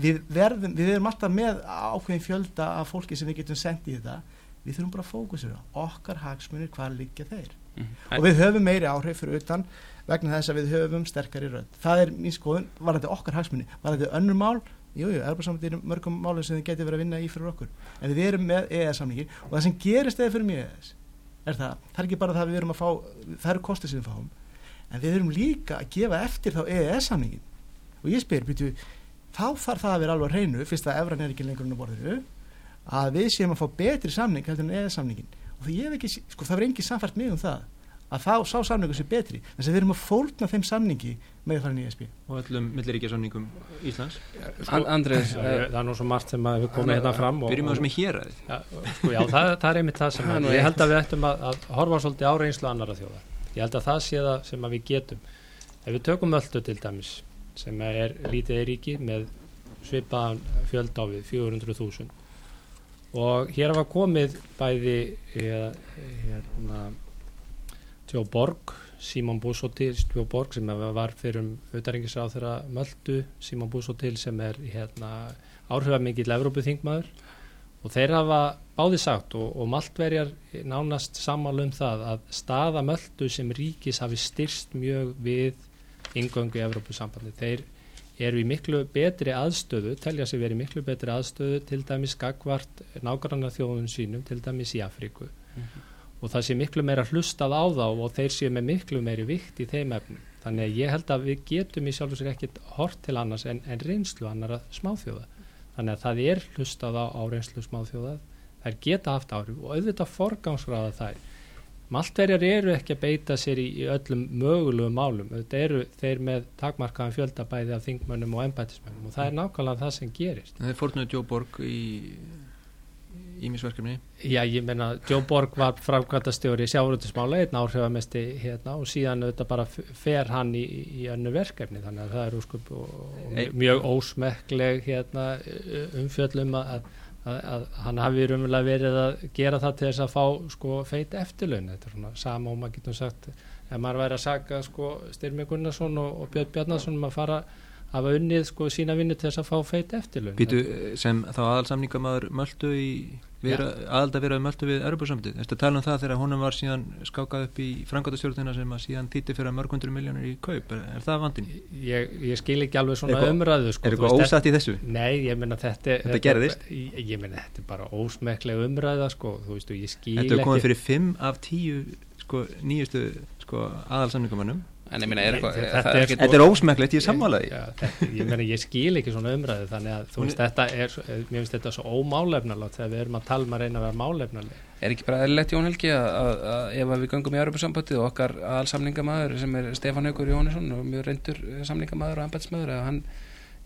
við verðum, við erum alltaf með ákveðin fjölda af fólki sem við getum sendið í þetta. Við þurfum bara að fókusera okkar hagsmunir, hvað liggja þeir? Mhm. og við höfum meiri áhrif fyrir utan vegna þess að við höfum sterkari rödd. Það er mín skoðun, var þetta okkar hagsmunni var þetta önnur mál, jújú, jú, erfarsamöndi er mörgum málum sem þið getur verið að vinna í fyrir okkur. En við erum með EES-samningin og það sem gerist eða fyrir mig EES er það, það er ekki bara það að við erum að fá það eru kostið sem við fáum en við erum líka að gefa eftir þá EES-samningin og ég spyr, býtu þá þarf það að vera alveg hreinu fyrst að efran er ekki lengur inn á borðinu að við séum að fá betri samning heldur en EES-samningin og hef ekki, sko það verður engi samfært mig um það að þá sá samningu sé betri. Þess að við erum að fórna þeim samningi með að fara inn í ESB og öllum milliríkjasamningum Íslands. An- Andrés, það er, það er nú svo margt sem við komum hérna fram og, byrjum við sem er hér ja, sko, já, það, það er einmitt það sem [laughs] að, ég held að við ættum að, að horfa svolítið á reynslu annara þjóða. Ég held að það sé það sem að við getum. Ef við tökum öllu til dæmis sem er lítið ríki með svipaðan fjöld á við 400.000 og hér hafa komið bæði eh, hérna Joe Borg Simon Bussotil Joe Borg sem var fyrir um auðarengisráð þeirra Möldu Simon Bussotil sem er hérna áhrifamikill Evrópuþingmaður og þeir hafa báði sagt og, og Maltverjar nánast sammála um það að staða Möldu sem ríkis hafi styrst mjög við ingöngu í Evrópusambandi. Þeir eru í miklu betri aðstöðu, telja sig verið miklu betri aðstöðu til dæmis gagvart nágrannar þjóðun sínum, til dæmis í Afríku mm -hmm. Og það sé miklu meira hlustað á þá og þeir séu með miklu meiri vikt í þeim efnum. Þannig að ég held að við getum í sjálf og sér ekkit hort til annars en, en reynslu annara smáþjóða. Þannig að það er hlustað á, á reynslu smáþjóða, þær geta haft áhrif og auðvitað forgangsraða þær Maltverjar eru ekki að beita sér í, í öllum mögulegu málum. Þetta eru þeir með takmarkaðan fjöldabæði af þingmönnum og embætismönnum og það er nákvæmlega það sem gerist. Það er fórnuð Joe Borg í ímisverkefni? Já, ég menna, Joe Borg var framkvæmtastjóri í sjáuröldismála, einn áhrifamesti hérna og síðan auðvitað bara fer hann í, í önnu verkefni þannig að það er úrskup mjög ósmekkleg hérna, umfjöllum að Að, að hann hafi raunverulega verið að gera það til þess að fá sko feit eftirlaun þetta er svona sama og maður getur sagt ef maður væri að saga sko Styrmi Gunnarsson og, og Björn Bjarnarsson um að fara hafa unnið sko sína vinnu til þess að fá feit eftirlaun Býtu sem þá aðalsamningamæður möldu í aðald að vera möldu við Europasambandið, þetta tala um það þegar honum var síðan skákað upp í frangatastjórnina sem að síðan týtti fyrir mörg hundru miljónir í kaup, er, er það vandin? Ég, ég skil ekki alveg svona er umræðu sko, Er eitthvað ósatt í þessu? Nei, ég menna þetta Þetta gerðist? Ég, ég menna þetta er bara ósmeklega umræða sko, þú veist og ég skil ekki Þetta er komið fyrir 5 af 10 sko, nýjustu sko, aðalsamningamannum en ég meina er eitthvað þetta er, er, er ósmæklegt, ég sammálaði ég meina ég skil ekki svona umræðu þannig að þú veist þetta er mér finnst þetta svo ómálefnalagt þegar við erum að tala um að reyna að vera málefnaleg. Er ekki bara eðlilegt Jón Helgi að, að, að ef við gangum í Europasambandið og okkar aðalsamningamæður sem er Stefán Haugur Jónesson og mjög reyndur samningamæður og ambetsmæður að hann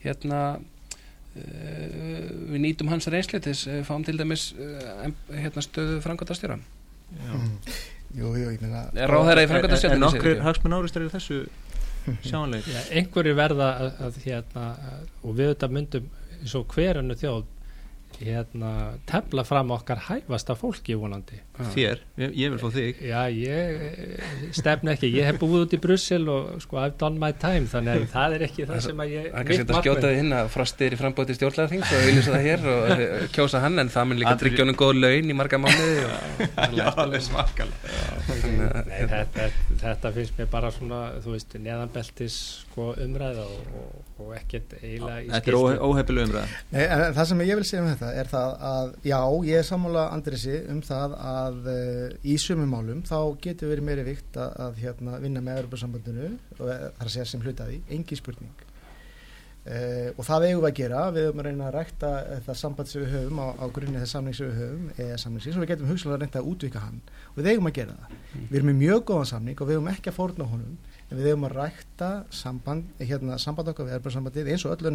hérna uh, við nýtum hans reynsli til þess uh, fáum til dæmis uh, hérna stöðu frangotastjóra Jú, jú, ég meina Er ráðherra í frangatastjórnum? Er nokkur hagsmenn áristar í þessu sjáanleik? Einhverju verða að, að hérna, og við þetta myndum eins og hverjanu þjóð hérna, tefla fram okkar hæfasta fólki vonandi. Þér? Ég, ég vil fá þig. Já, ég stefn ekki, ég hef búið út í Brussel og sko I've done my time þannig að það er ekki það sem að ég Það kannski þetta skjótaði hinn að frostir í frambóti stjórnlæðing og auðvisa það hér og eh, kjósa hann en það mun líka tryggja honum góð laun í marga mánuði Já, alveg svakalega þetta, þetta finnst mér bara svona þú veist, neðanbeltis sko, umræða og, og, og ekkert eiginlega Þetta er óhefilu umræða Það sem þetta er það að já, ég er sammála Andrisi um það að uh, í sumumálum þá getur verið meiri vikt að, að hérna, vinna með Europasambandinu og það er að segja sem hlutaði, engi spurning. Uh, og það eigum við að gera. Við höfum að reyna að rækta það samband sem við höfum á, á grunni þess samning sem við höfum eða samningsins og við getum hugsalega reynda að útvika hann. Og við eigum að gera það. Mm. við erum með mjög góðan samning og við höfum ekki að fórna honum en við eigum að rækta samband, hérna, samband okkar við Europasambandið eins og öll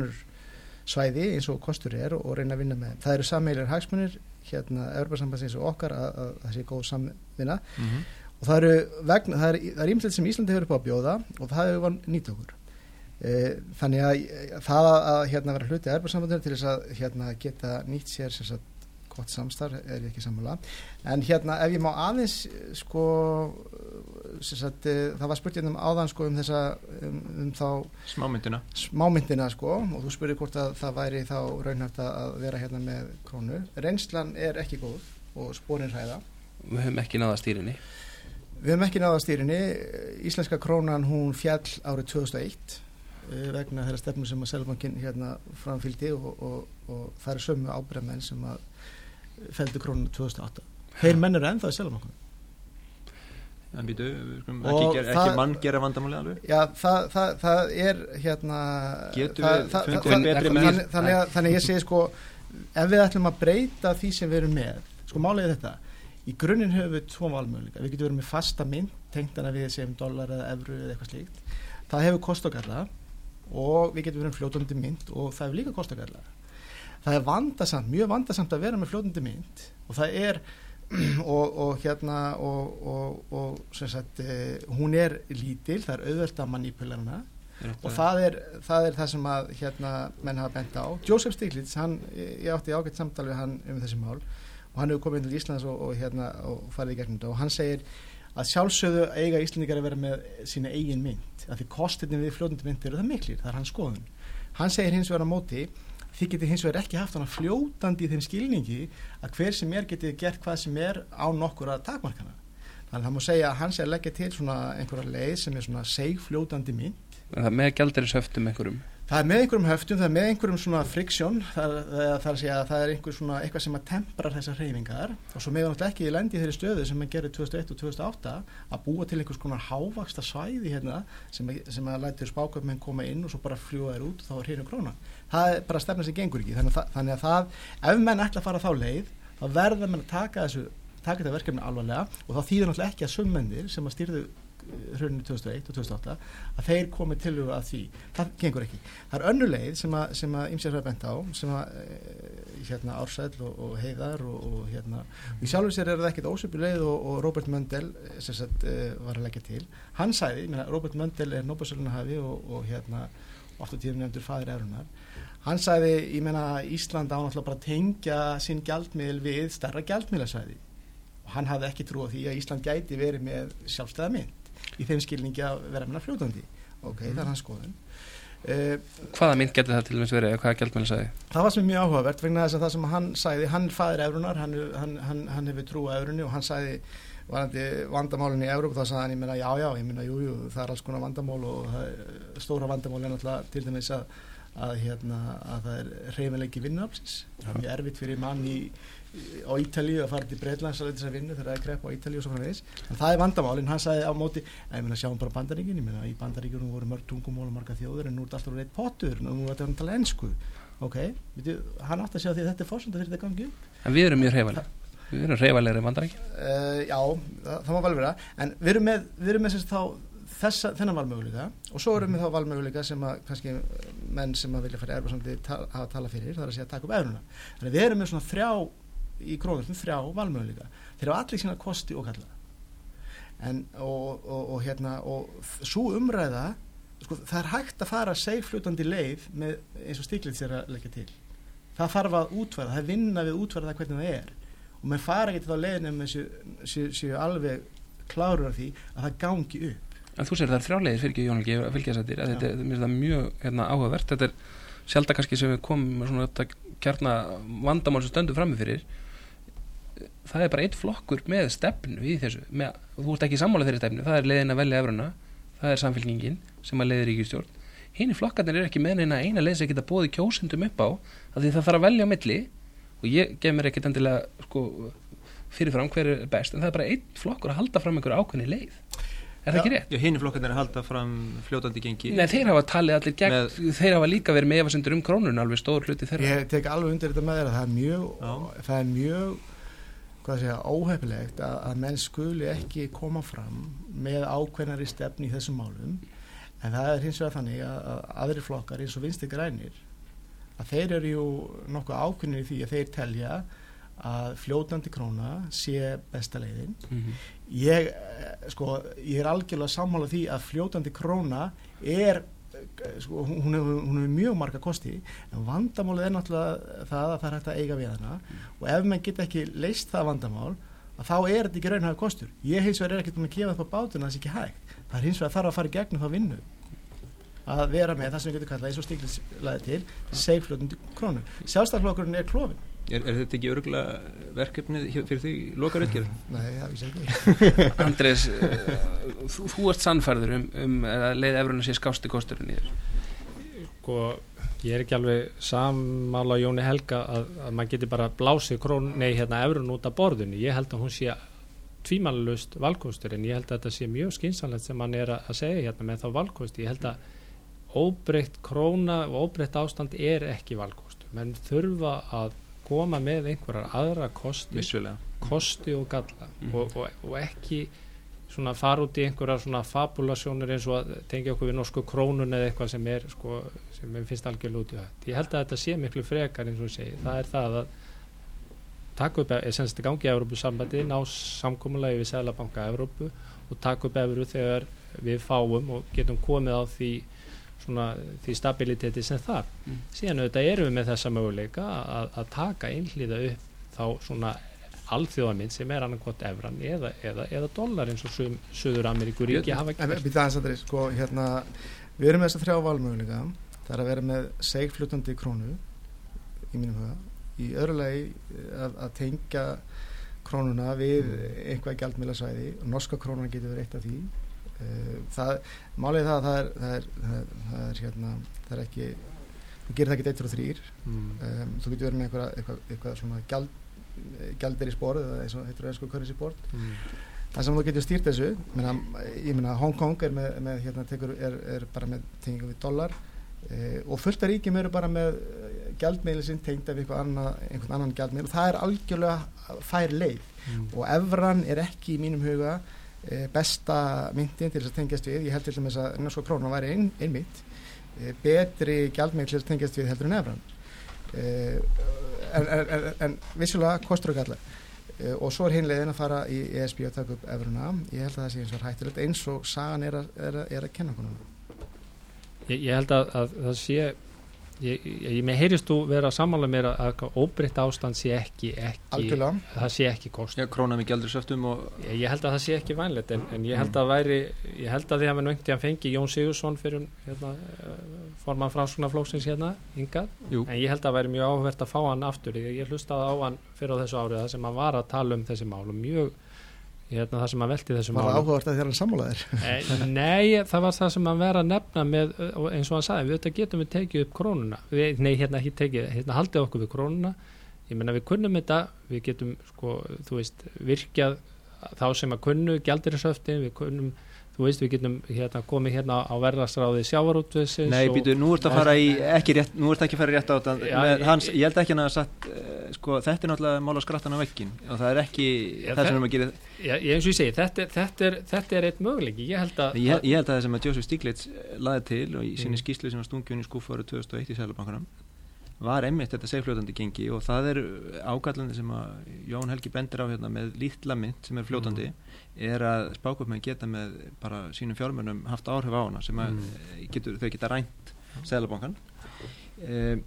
svæði eins og kostur er og, og reyna að vinna með það eru sammeiljar hagsmunir hérna Európa-sambandsins og okkar að, að það sé góð samvinna. Mm -hmm. og það eru vegna, það er ímslega sem Íslandi hefur upp á að bjóða og það hefur vann nýtt okkur. E, þannig að það að hérna vera hluti Európa-sambandir til þess að hérna geta nýtt sér sem sagt gott samstarf er ekki sammála. En hérna ef ég má aðeins sko sagt, eh, það var spurt hérna um áðan sko um þessa um, um þá smámyndina. smámyndina sko og þú spurði hvort að það væri þá raunhægt að vera hérna með krónu. Reynslan er ekki góð og spórin hræða. Við höfum ekki náða stýrinni. Við höfum ekki náða stýrinni. Íslenska krónan hún fjall árið 2001 eh, vegna þeirra stefnum sem að Selbankin hérna framfylgdi og, og, og það er sömu ábyrðamenn sem að feldu krónu 2008 Þeir menn eru ennþá í Selbankin en býtu, ekki, ekki mann gera vandamáli alveg. Já, það, það, það er hérna þannig, þannig, að, ég segi sko ef við ætlum að breyta því sem við erum með sko málega þetta, í grunninn höfum við tvo valmöðuleika, við getum verið með fasta mynd tengdana við segjum dólar eða evru eða eitthvað slíkt, það hefur kostokalla og við getum verið með fljótandi mynd og það hefur líka kostokalla það er vandasamt, mjög vandasamt að vera með fljótandi mynd og það er [clears throat] og, og hérna og, og, og sagt, eh, hún er lítil, það er auðvöld að mannípula hana. Og það er, það er það sem að hérna menn hafa bent á. Joseph Stiglitz, hann, ég átti ágætt samtal við hann um þessi mál. Og hann hefur komið inn til Íslands og, og hérna og farið í gegnum þetta. Og hann segir að sjálfsögðu eiga Íslandingar að vera með sína eigin mynd, af því kostinni við fljóðandi mynd eru það miklir, það er hans skoðun. Hann segir hins vegar á móti þið getið hins vegar ekki haft hana fljótandi í þeim skilningi að hver sem er getið gert hvað sem er á nokkur að takmarkana. Þannig að það má segja að hann sé að leggja til svona einhverja leið sem er svona segfljótandi mynd. En það með gældiris höftum einhverjum Það er með einhverjum höftum, það er með einhverjum svona friksjón, það, það, það er að segja að það er einhver svona eitthvað sem að temprar þessar hreyfingar og svo meðan alltaf ekki í lendi þeirri stöðu sem að gera 2001 og 2008 að búa til einhvers konar hávaksta svæði hérna sem sem að lætur spáköpmenn koma inn og svo bara fljúa þér út og þá er hérna króna. Það er bara stefna sem gengur ekki, þannig að, þannig að það, ef menn ætla að fara þá leið, þá verður menn að taka þessu taka þetta verkefni alvarlega og þá þýðir náttúrulega ekki að summendir sem að stýrðu hrunni 2001 og 2008 að þeir komi til að því. Það gengur ekki. Það er önnu leið sem að, að ymsið að benda á sem að hérna Ársæll og, og Heiðar og, og hérna í sjálfur sér er það ekkit ósöpu leið og, og Robert Mundell sem sagt var að leggja til. Hann sæði, menna, Robert Mundell er Nóbasölunahafi og hérna ofta tíðum nefndur fadir erunar hann sæði, ég menna Ísland ánáttúrulega bara tengja sín gjaldmiðl við starra gjaldmiðlasæði og hann hafði ekki trú á því að Ísland gæti verið með sjálfstæða mynd í þeim skilningi að vera meina fljótandi ok, mm. það er hans skoðun uh, Hvaða mynd getur það til dæmis verið eða hvaða gældmenni sagði? Það var sem mjög áhugavert vegna þess að það sem hann sagði hann fæðir eurunar, hann, hann, hann, hann hefur trú á eurunni og hann sagði varandi vandamálinn í Európa þá sagði hann ég meina já já, ég meina jú jú, það er alls konar vandamál og stóra vandamál er náttúrulega til dæmis að að, hérna, að það er reyfinleiki vinnuafsins það er mjög erfitt fyrir mann í á Ítalíu að fara til Breitlands að vinna þegar það er krepp á Ítalíu og svo frá þess en það er vandamálinn, hann sagði á móti að ég meina sjáum bara bandaríkin, ég meina í bandaríkjum voru mörg tungumól og marga þjóður en nú er þetta alltaf reitt pottur. Og nú er þetta að tala ennsku ok, Vitu, hann átti að sjá því að þetta er fórsönda fyrir þetta gangi En við erum mjög reyfalega við erum reyfalegri bandaríkin. Uh, Já, það, það má vel vera. En við erum með, við erum með þá þessa, þennan valmöguleika og svo erum við þá valmöguleika sem að kannski menn sem að vilja fara erfarsandi hafa að tala fyrir, það er að segja að taka upp eðruna þannig að við erum með svona þrjá í krónverðum þrjá valmöguleika. Þeir hafa allir sína kosti og kalla en og, og, og hérna og svo umræða sko, það er hægt að fara segflutandi leið með eins og stíklið sér að leggja til. Það þarf að útverða, það er vinna við útverða hvernig það er. Og maður fara ekki til þá leiðin með séu alveg klárur af því að það gangi upp En þú sér það er þrjálegir fyrir ekki Jónalgi að fylgja þessar þetta er, er, er mjög hérna, áhugavert. Þetta er sjálf það kannski sem við komum með svona kjarna vandamál sem stöndum framifyrir það er bara eitt flokkur með stefnu í þessu. Með, þú ert ekki sammála þeirri stefnu, það er leiðin að velja efruna, það er samfélkingin sem að leiðir ríkistjórn hinn í flokkarnir er ekki með neina eina leið sem geta bóði kjósundum upp á því það þarf að velja á milli. Og ég gef mér ekkert endilega sko, fyrirfram hver er best en það er bara eitt flokkur að halda fram einhverju ákveðni leið er það ekki rétt? Já, hinn flokkarnir að halda fram fljótandi gengi. Nei, þeir hafa talið allir gegn, með... þeir hafa líka verið með efasendur um krónun alveg stór hluti þeirra. Ég tek alveg undir þetta með þeirra, það er mjög, það er mjög hvað segja, óhefilegt að, að menn skuli ekki koma fram með ákveðnari stefni í þessum málum. En það er hins vegar þannig að, að aðri flokkar eins og vinsti grænir að þeir eru ju nokkuð ákveðnir í því að þeir telja að fljótandi króna sé besta leiðin. Mm -hmm. ég, sko, ég er algjörlega sammála því að fljótandi króna er sko, hún hefur hef mjög marga kosti en vandamálið er náttúrulega það að það er hægt að eiga við hana. Mm. og ef mann get ekki leist það vandamál þá er þetta ekki raunhægur kostur. Ég hins vegar er ekkert um að kefa það på bátuna það er ekki hægt. Það er hins vegar þarf að fara í gegnum það vinnu. Að vera með það sem við getum kallað eins og stíklislegaði til seifljótandi krónu. Sjálfstæðarflokkurinn er klófin Er, er þetta ekki örgulega verkefnið fyrir því lokarutgjörð? [laughs] Nei, það vissi [laughs] ekki. Andrés, þú, þú ert sannfærður um, um að leið efruðin að sé skásti kosturinn í þér. Sko, ég er ekki alveg samála Jóni Helga að, að maður geti bara blásið krón, nei, hérna efruðin út af borðunni. Ég held að hún sé tvímannlust valkostur en ég held að þetta sé mjög skynsanlegt sem hann er að segja hérna með þá valkosti. Ég held að óbreytt króna og óbreytt ástand er ekki valkostur. Menn þurfa að koma með einhverjar aðra kosti Vissulega. kosti og galla mm. og, og, og ekki svona fara út í einhverjar svona fabulasjónur eins og að tengja okkur við norsku krónun eða eitthvað sem er sko, sem finnst algjörlega út í það ég held að þetta sé miklu frekar eins og ég segi það er það að taka upp er semst gangi í Európu sambandi ná samkómulagi við Sælabanka Európu og taka upp Európu þegar við fáum og getum komið á því svona því stabiliteti sem þar mm. síðan auðvitað erum við með þessa möguleika að, að taka einhlýða upp þá svona alþjóðamind sem er annarkot efran eða, eða, eða dólar eins og Suður Ameríkur ríki hafa ekki sko, hérna, Við erum með þessa þrjá valmöguleika. Það er að vera með segflutandi krónu í mínum huga. Í öðru lagi að, að tengja krónuna við einhvað gældmiðlasvæði og norska krónuna getur verið eitt af því. eh, málið það að það er það er, það er, það er hérna það er ekki, þú gerir það ekki eitt og þrýr mm. um, þú getur verið með eitthvað, eitthvað, eitthvað svona gæld gældir í spór eða eins og sko currency board mm. það sem þú getur stýrt þessu menna, ég meina Hong Kong er, með, með, hérna, tekur, er, er bara með tengingu við dólar e, og fullt af ríkjum eru bara með gældmiðli sinn tengda við anna, einhvern annan gældmiðl og það er algjörlega fær leið mm. og Evran er ekki í mínum huga besta myndin til þess að tengjast við ég held til dæmis að norska krónan væri ein, einmitt e, betri gældmiðl til þess að tengjast við heldur en Evran. En, en, en vissulega kostur og galla. Og svo er hinlegin að fara í ESB og taka upp efruna, ég held að það sé eins og hættilegt eins og sagan er að, er að, er að kenna konum ég, ég held að, að það sé ég, ég með heyrist þú vera að samála mér að óbreytt ástand sé ekki, ekki það sé ekki kost. Í ég, ég held að það sé ekki vænlegt en, en ég held að væri ég held að því að við nöngti að fengi Jón Sigursson fyrir hérna, eh, forman fransunaflóksins hérna yngad, en ég held að væri mjög áhvert að fá hann aftur. Ég hlustaði á hann fyrir á þessu árið sem hann var að tala um þessi mál og mjög hérna, það sem að velti þessum Var það áhugavert að þér hann sammálaðir? Eh, nei, það var það sem að vera að nefna með, eins og hann sagði, við þetta getum við tekið upp krónuna, við, nei hérna ekki tekið hérna haldið okkur við krónuna. Ég menna við kunnum þetta, við getum sko, þú veist, virkjað þá sem að kunnu, gældirisöftin við kunnum þú veist við getum hérna, komið hérna á verðarsráði sjávarútvisins Nei, býtu, nú ert að fara í ekki rétt, nú ert ekki að fara rétt á þetta ja, hans, ég held ekki hann að sagt, uh, sko, þetta er náttúrulega mála skrattan á vekkin og það er ekki ja, það sem við gerum Já, eins og ég segi, þetta, þetta, er, þetta er eitt möguleiki, ég held að Ég, ég held að það sem að Jósef Stiglitz laði til og í sinni mm. skýslu sem var stungjónu í skúfu árið 2001 í Sælubankunum var einmitt þetta segfljótandi gengi og það er ágallandi sem að Jón Helgi bendir á hérna með lítla mynd sem er fljótandi. Mm er að spákvöfmenn geta með bara sínum fjármennum haft áhrif á hana sem mm. getur, þau geta rænt Sælabankan e,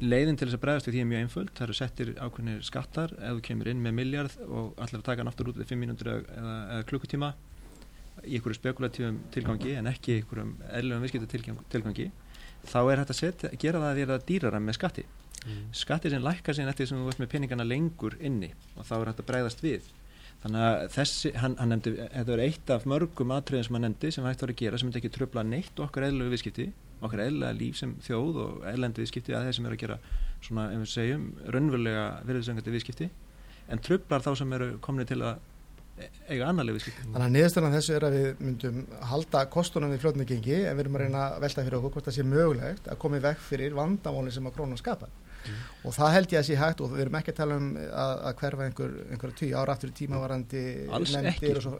leiðin til þess að bregðast við því er mjög einföld. Það eru settir ákveðinir skattar. Ef þú kemur inn með miljard og allir að taka hann aftur út við 5 mínútur eða, eða klukkutíma í einhverju spekulatífum tilgangi en ekki í einhverjum eðlum viðskipta tilgangi þá er þetta setja, gera það að að það dýrara með skatti. Mm. skatti sem lækkar sín eftir sem þú veist með peningana lengur inni og þá er þetta bregðast við þannig að þessi, hann, hann nefndi þetta er eitt af mörgum atriðin sem hann nefndi sem hægt var að gera sem myndi ekki tröfla neitt okkar eðlulega viðskipti, okkar eðlulega líf sem þjóð og eðlendi viðskipti að þeir sem eru að gera svona, ef við segjum, raunverulega virðisöngandi viðskipti en tröflar þá sem eru komni til að eiga annarlega viðskipti. Þannig að niðurstöðan þessu er að við myndum halda kostunum við fljóðinu gengi en við erum að reyna að velta fyrir okkur hvort það sé mögulegt að koma í vekk fyrir vandamóli sem að krónan skapar mm. og það held ég að sé hægt og við erum ekki að tala um að, að hverfa einhver, einhver tíu ára aftur í tímavarandi nefndir og svo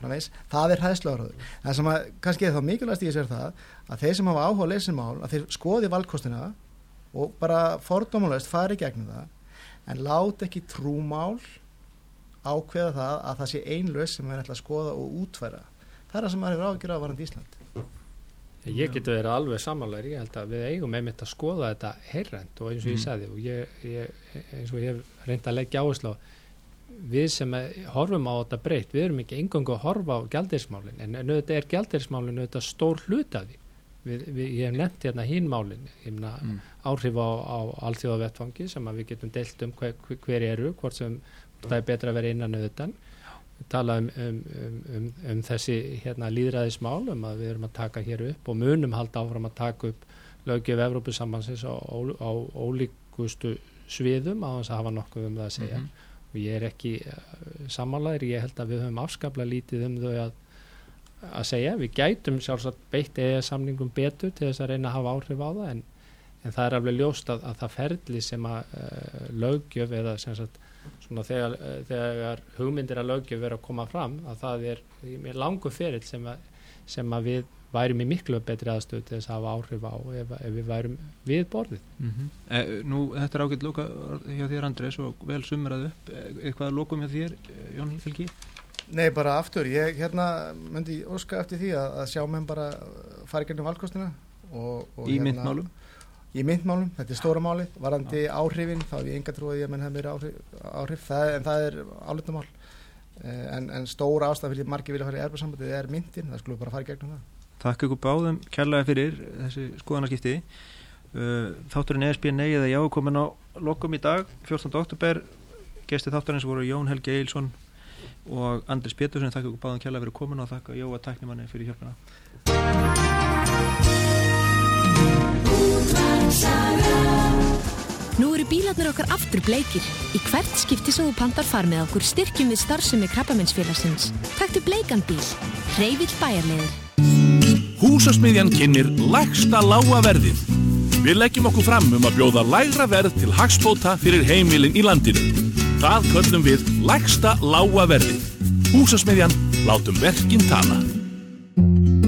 framvegs það er hæðslöður það sem að kannski þá mikilvægast í þessu er það að þeir sem hafa áhuga að leysa mál að þeir skoði valkostina og bara fordómalöst fari gegnum það en lát ekki trúmál ákveða það að það sé einlaus sem við ætlum að skoða og útværa það er það sem maður hefur ágjörð á varandi Ísland Ég geti verið alveg samanlegar, ég held að við eigum einmitt að skoða þetta heyrrend og eins og ég mm. sagði og ég, ég, eins og ég hef reynd að leggja áherslu á við sem horfum á þetta breytt, við erum ekki engangu að horfa á gældirismálinn en auðvitað er gældirismálinn auðvitað stór hlut af því við, við, ég hef nefnt hérna hínmálinn mm. áhrif á, á alþjóðavettfangi sem við getum deilt um hver, hver eru, hvort sem það er betra að vera innan auðvitaðn tala um, um, um, um þessi hérna, líðræðismál um að við erum að taka hér upp og munum halda áfram að taka upp lögjöf Evrópusambansins á, á, ólíkustu sviðum á þess að hafa nokkuð um það að segja mm -hmm. og ég er ekki uh, samanlæðir, ég held að við höfum afskapla lítið um þau að, að segja, við gætum sjálfsagt beitt eða samningum betur til þess að reyna að hafa áhrif á það en, en það er alveg ljóst að, að það ferli sem að uh, lögjöf eða sem sagt svona þegar, eh, þegar hugmyndir að lögjöf verið að koma fram að það er langu ferill sem, sem að við værum í miklu betri aðstöð til þess að hafa áhrif á ef, ef við værum við borðið mm -hmm. eh, Nú, þetta er ágætt lóka hjá þér Andrés og vel sumrað upp eh, eitthvað lókum hjá þér, Jón Fylgi? Nei, bara aftur, ég hérna myndi óska eftir því að, að sjá menn bara fara í gennum valkostina og, og Í myndmálum? Í myndmálum, þetta er stóra máli varandi áhrifin, þá hef ég enga trúið að menn hef meira áhrif, áhrif. Það, en það er álutamál en, en stóra ástæð fyrir margir vilja fara í erbjörnsambandið er myndin, það skulum bara fara í gegnum það. Takk ykkur báðum kærlega fyrir þessi skoðanarskipti Þátturinn ESB eða já komin á lokum í dag 14. oktober gesti þátturins voru Jón Helgi Eilsson og Andris Pétursson. Þakka ykkur báðum kærlega fyrir komin og þakka Jóa Tæknimanni fyrir hjálpina Nú eru bílarnir okkar aftur bleikir. Í hvert skipti sem þú pantar far með okkur styrkjum við starfsemi krabbamennsfélagsins. Takktu bleikan bíl. Hreyvill bæjarleðir. Húsasmiðjan kynir lægsta lága verðið. Við leggjum okkur fram um að bjóða lægra verð til hagspóta fyrir heimilin í landinu. Það köllum við lægsta lága verðið. Húsasmiðjan, látum verkinn tala.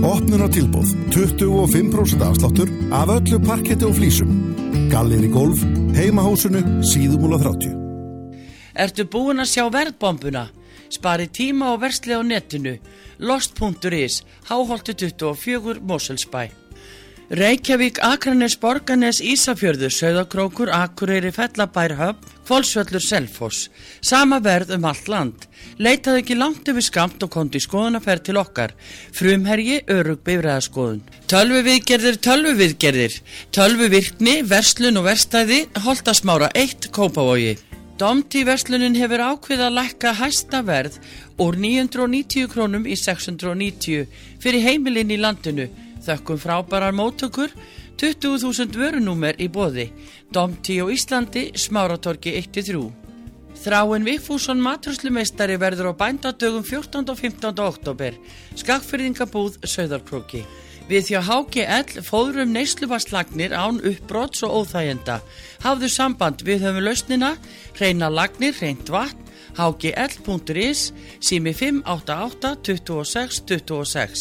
Opnur á tilbúð 25% afsláttur af öllu parketti og flísum. Gallir í golf, heimahúsinu, síðumúla 30. Ertu búin að sjá verðbombuna? Spari tíma og versli á netinu. Lost.is, Háholti 24, Moselsbæ. Reykjavík, Akranes, Borganes, Ísafjörður, Söðakrókur, Akureyri, Fellabær, Höfn, Kvolsvöllur, Selfoss. Sama verð um allt land. Leitaðu ekki langt yfir skamt og kondi skoðunaferð til okkar. Frumherji, örug bifræðaskoðun. Tölvuviðgerðir, tölvuviðgerðir. Tölvuvirkni, verslun og verstæði, Holtasmára 1, Kópavogi. Domti verslunin hefur ákveð að lækka hæsta verð úr 990 krónum í 690 fyrir heimilinn í landinu. Þökkum frábærar móttökur, 20.000 vörunúmer í bóði. Domti og Íslandi, Smáratorki 1-3. Þráin Vigfússon maturslumestari verður á bændadögum 14. og 15. oktober. Skakfyrðingabúð Söðarkróki. Við þjá HGL fóðrum neysluvarslagnir án uppbróts og óþægenda. Hafðu samband við höfum lausnina, reyna lagnir, reynd vatn, hgl.is, sími 588 26 26.